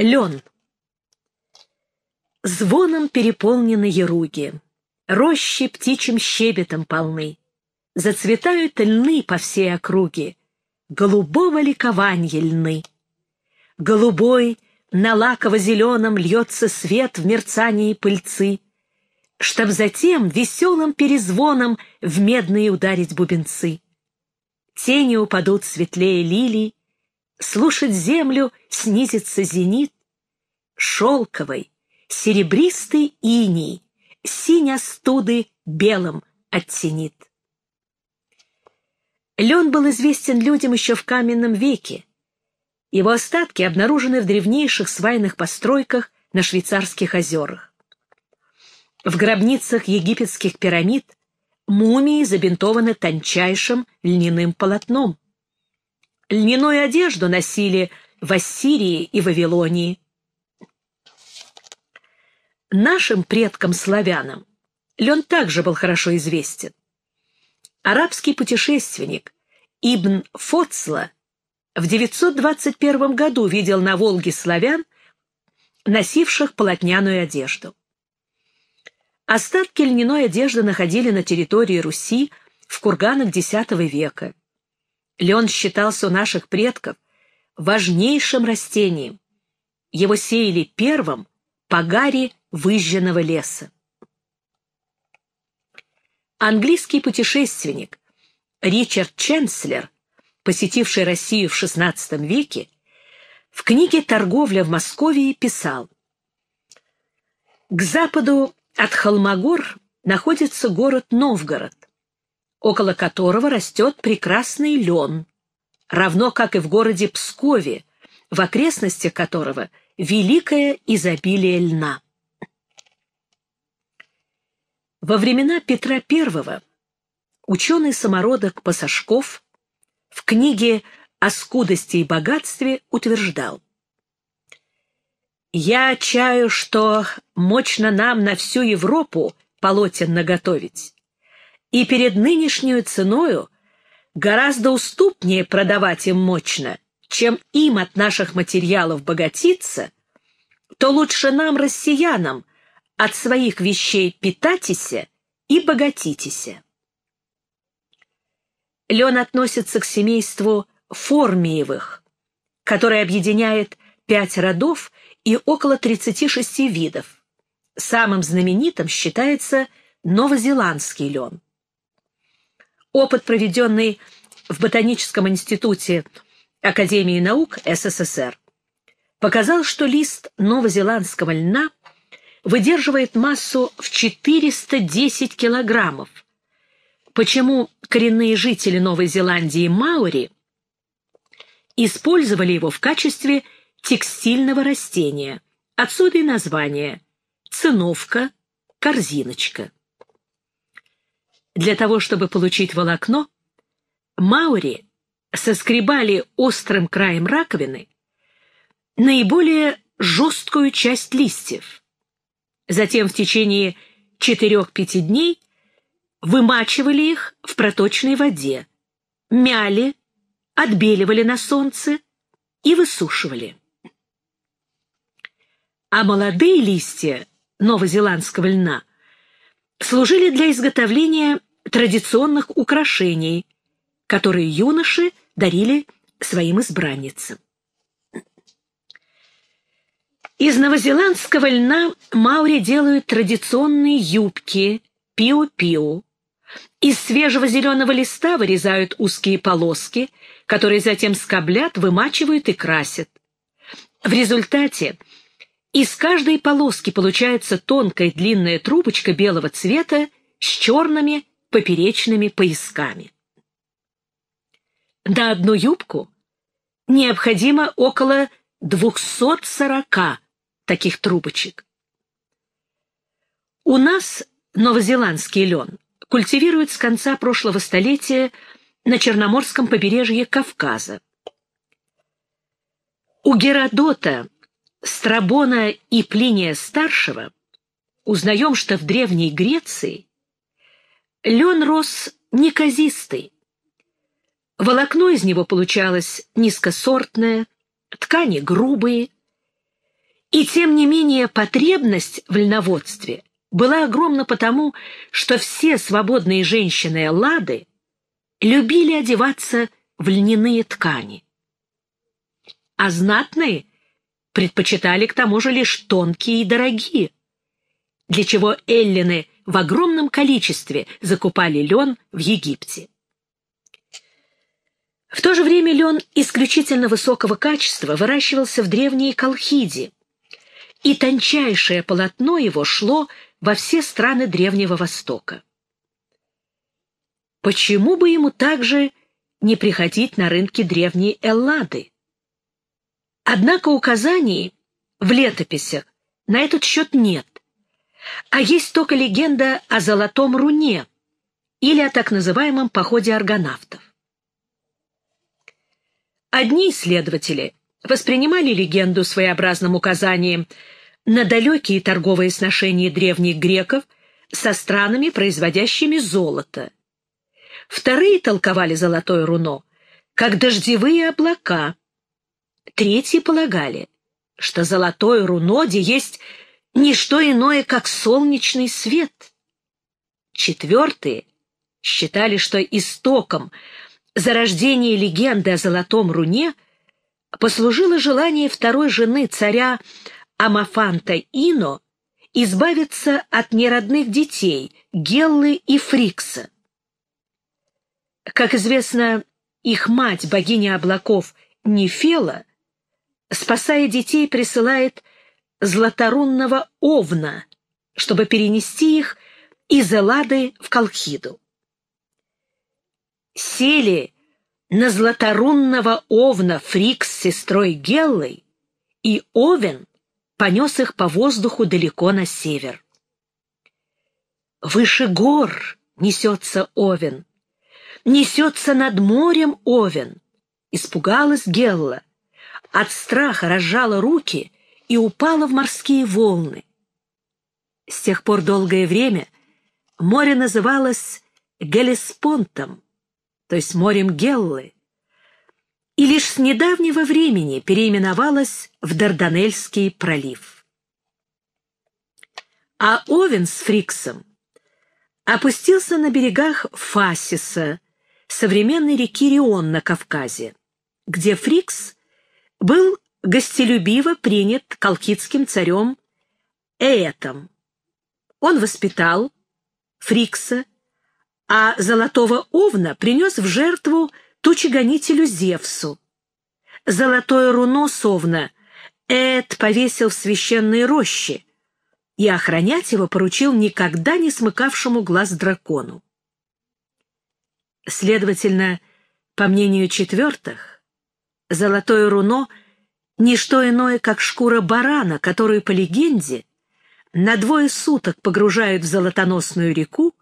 Лен. Звоном переполнены яруги, рощи птичьим щебетом полны, Зацветают льны по всей округе, голубого ликованья льны. Голубой на лаково-зеленом льется свет в мерцании пыльцы, Чтоб затем веселым перезвоном в медные ударить бубенцы. Тени упадут светлее лилий, слушать землю снизится зенит, шелковый, серебристый иней, синя студы белым оттенит. Лен был известен людям еще в каменном веке. Его остатки обнаружены в древнейших свайных постройках на швейцарских озерах. В гробницах египетских пирамид мумии забинтованы тончайшим льняным полотном. Льняную одежду носили в Ассирии и Вавилонии. Нашим предкам-славянам лен также был хорошо известен. Арабский путешественник Ибн Фоцла в 921 году видел на Волге славян, носивших полотняную одежду. Остатки льняной одежды находили на территории Руси в курганах X века. Лен считался у наших предков важнейшим растением. Его сеяли первым по гаре выжженного леса. Английский путешественник Ричард Ченслер, посетивший Россию в XVI веке, в книге «Торговля в Москве» писал «К западу от Холмогор находится город Новгород, около которого растет прекрасный лен, равно как и в городе Пскове, в окрестностях которого великое изобилие льна. Во времена Петра I ученый-самородок Пасашков в книге «О скудости и богатстве» утверждал «Я чаю, что мощно нам на всю Европу полотен наготовить, и перед нынешнюю ценою гораздо уступнее продавать им мощно, чем им от наших материалов богатиться, то лучше нам, россиянам, от своих вещей питатися и богатитеся. Лен относится к семейству формиевых, которое объединяет пять родов и около 36 видов. Самым знаменитым считается новозеландский лен. Опыт, проведенный в Ботаническом институте Академии наук СССР, показал, что лист новозеландского льна выдерживает массу в 410 килограммов. Почему коренные жители Новой Зеландии Маори использовали его в качестве текстильного растения? Отсюда и название «циновка», «корзиночка». Для того, чтобы получить волокно, маори соскребали острым краем раковины наиболее жесткую часть листьев, Затем в течение четырех-пяти дней вымачивали их в проточной воде, мяли, отбеливали на солнце и высушивали. А молодые листья новозеландского льна служили для изготовления традиционных украшений, которые юноши дарили своим избранницам. Из новозеландского льна маури делают традиционные юбки пиу-пиу. Из свежего зеленого листа вырезают узкие полоски, которые затем скоблят, вымачивают и красят. В результате из каждой полоски получается тонкая длинная трубочка белого цвета с черными поперечными поясками. На одну юбку необходимо около 240 таких трубочек. У нас новозеландский лен культивируют с конца прошлого столетия на Черноморском побережье Кавказа. У Геродота, Страбона и Плиния Старшего узнаем, что в Древней Греции лен рос неказистый. Волокно из него получалось низкосортное, ткани грубые, И тем не менее потребность в льноводстве была огромна потому, что все свободные женщины Эллады любили одеваться в льняные ткани. А знатные предпочитали к тому же лишь тонкие и дорогие, для чего эллины в огромном количестве закупали лен в Египте. В то же время лен исключительно высокого качества выращивался в древней Колхиде, и тончайшее полотно его шло во все страны Древнего Востока. Почему бы ему также не приходить на рынки древней Эллады? Однако указаний в летописях на этот счет нет, а есть только легенда о Золотом Руне или о так называемом походе аргонавтов. Одни исследователи воспринимали легенду своеобразным указанием на далекие торговые сношения древних греков со странами, производящими золото. Вторые толковали золотое руно как дождевые облака. Третьи полагали, что золотое руноде есть не что иное, как солнечный свет. Четвертые считали, что истоком зарождения легенды о золотом руне послужило желание второй жены царя Амафанта Ино избавиться от неродных детей Геллы и Фрикса. Как известно, их мать, богиня облаков Нефела, спасая детей, присылает златорунного овна, чтобы перенести их из Эллады в Колхиду. Сели на златорунного овна Фрикс с сестрой Геллой, и Овен понес их по воздуху далеко на север. Выше гор несется Овен, несется над морем Овен. Испугалась Гелла, от страха разжала руки и упала в морские волны. С тех пор долгое время море называлось Гелеспонтом, то есть морем Геллы, и лишь с недавнего времени переименовалось в Дарданельский пролив. А Овен с Фриксом опустился на берегах Фасиса, современной реки Рион на Кавказе, где Фрикс был гостелюбиво принят колкитским царем Ээтом. Он воспитал Фрикса, а золотого овна принес в жертву тучегонителю Зевсу. Золотое руно совна Эд повесил в священной роще, и охранять его поручил никогда не смыкавшему глаз дракону. Следовательно, по мнению четвертых, золотое руно — не что иное, как шкура барана, которую, по легенде, на двое суток погружают в золотоносную реку,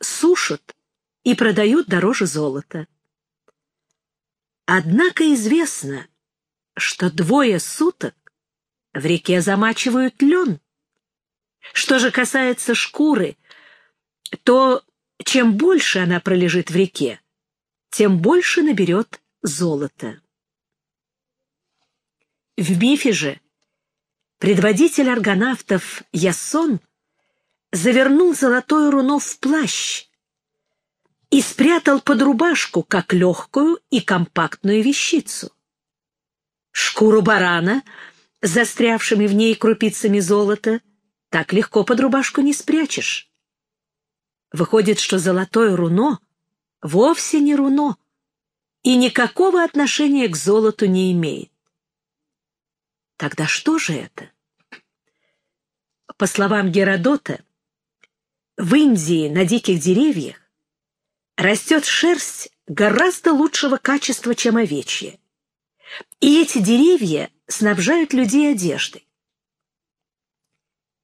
сушат и продают дороже золота. Однако известно, что двое суток в реке замачивают лен. Что же касается шкуры, то чем больше она пролежит в реке, тем больше наберет золото. В мифе же предводитель аргонавтов Ясон завернул золотое руно в плащ и спрятал под рубашку как легкую и компактную вещицу. Шкуру барана, застрявшими в ней крупицами золота, так легко под рубашку не спрячешь. Выходит, что золотое руно вовсе не руно и никакого отношения к золоту не имеет. Тогда что же это? По словам Геродота, в Индии на диких деревьях растет шерсть гораздо лучшего качества, чем овечья. И эти деревья снабжают людей одеждой.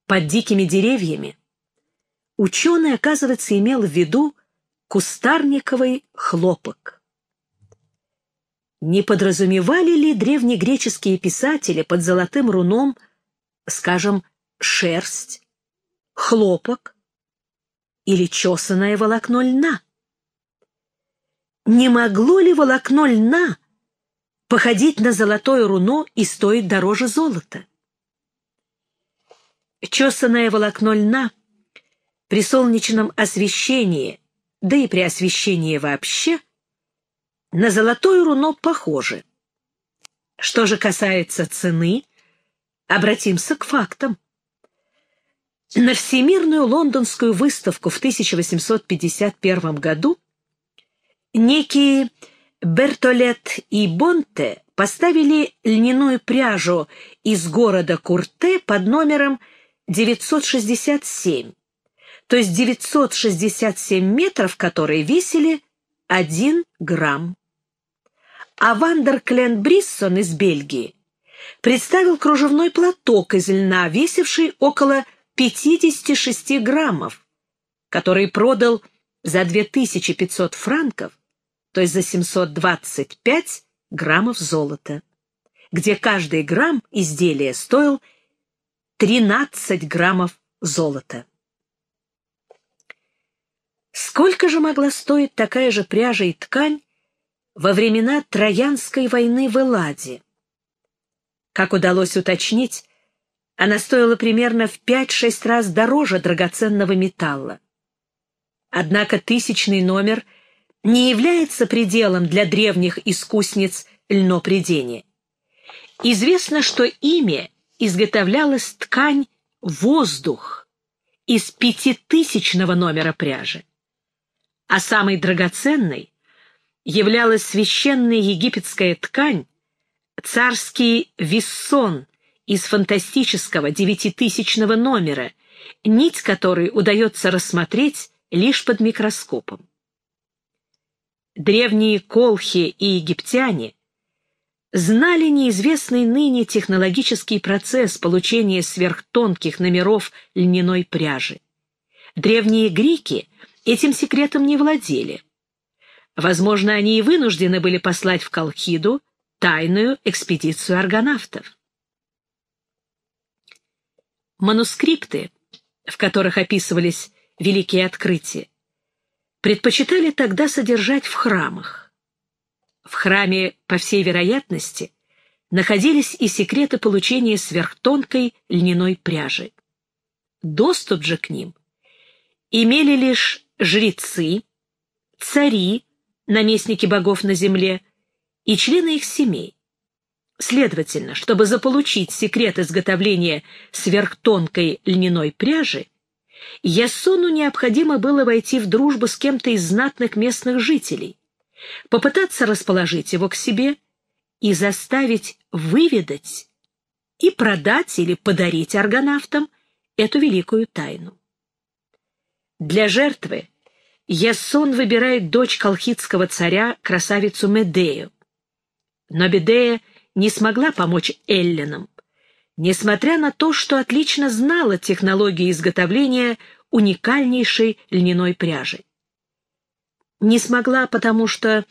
Под дикими деревьями ученый, оказывается, имел в виду кустарниковый хлопок. Не подразумевали ли древнегреческие писатели под золотым руном, скажем, шерсть, хлопок или чесанное волокно льна? Не могло ли волокно льна походить на золотое руно и стоить дороже золота? Чесанное волокно льна при солнечном освещении, да и при освещении вообще, на золотое руно похоже. Что же касается цены, обратимся к фактам. На Всемирную лондонскую выставку в 1851 году некие Бертолет и Бонте поставили льняную пряжу из города Курте под номером 967, то есть 967 метров, которые весили 1 грамм. А Вандер Клен Бриссон из Бельгии представил кружевной платок из льна, весивший около 56 граммов, который продал за 2500 франков, то есть за 725 граммов золота, где каждый грамм изделия стоил 13 граммов золота. Сколько же могла стоить такая же пряжа и ткань во времена Троянской войны в Элладе? Как удалось уточнить, она стоила примерно в 5-6 раз дороже драгоценного металла. Однако тысячный номер не является пределом для древних искусниц льнопредения. Известно, что ими изготовлялась ткань «воздух» из пятитысячного номера пряжи. А самой драгоценной являлась священная египетская ткань «Царский виссон» из фантастического девятитысячного номера, нить которой удается рассмотреть лишь под микроскопом. Древние колхи и египтяне знали неизвестный ныне технологический процесс получения сверхтонких номеров льняной пряжи. Древние греки этим секретом не владели. Возможно, они и вынуждены были послать в Колхиду тайную экспедицию аргонавтов. Манускрипты, в которых описывались великие открытия, предпочитали тогда содержать в храмах. В храме, по всей вероятности, находились и секреты получения сверхтонкой льняной пряжи. Доступ же к ним имели лишь жрецы, цари, наместники богов на земле и члены их семей. Следовательно, чтобы заполучить секрет изготовления сверхтонкой льняной пряжи, Ясону необходимо было войти в дружбу с кем-то из знатных местных жителей, попытаться расположить его к себе и заставить выведать и продать или подарить аргонавтам эту великую тайну. Для жертвы Ясон выбирает дочь колхидского царя, красавицу Медею. Но Бедея не смогла помочь эллинам, несмотря на то, что отлично знала технологии изготовления уникальнейшей льняной пряжи. Не смогла, потому что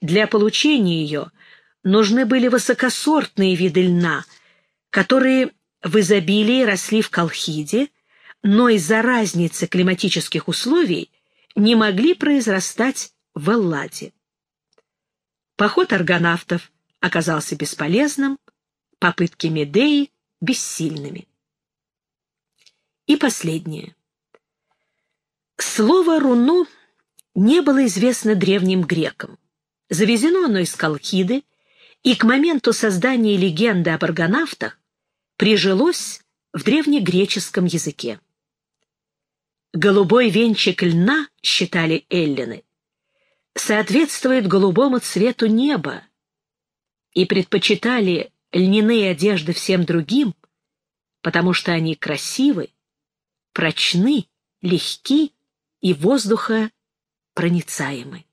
для получения ее нужны были высокосортные виды льна, которые в изобилии росли в Колхиде, но из-за разницы климатических условий не могли произрастать в Элладе. Поход аргонавтов оказался бесполезным, попытки Медеи — бессильными. И последнее. Слово «руно» не было известно древним грекам. Завезено оно из Колхиды, и к моменту создания легенды об аргонавтах прижилось в древнегреческом языке. Голубой венчик льна, считали эллины, соответствует голубому цвету неба, и предпочитали льняные одежды всем другим, потому что они красивы, прочны, легки и воздуха проницаемы.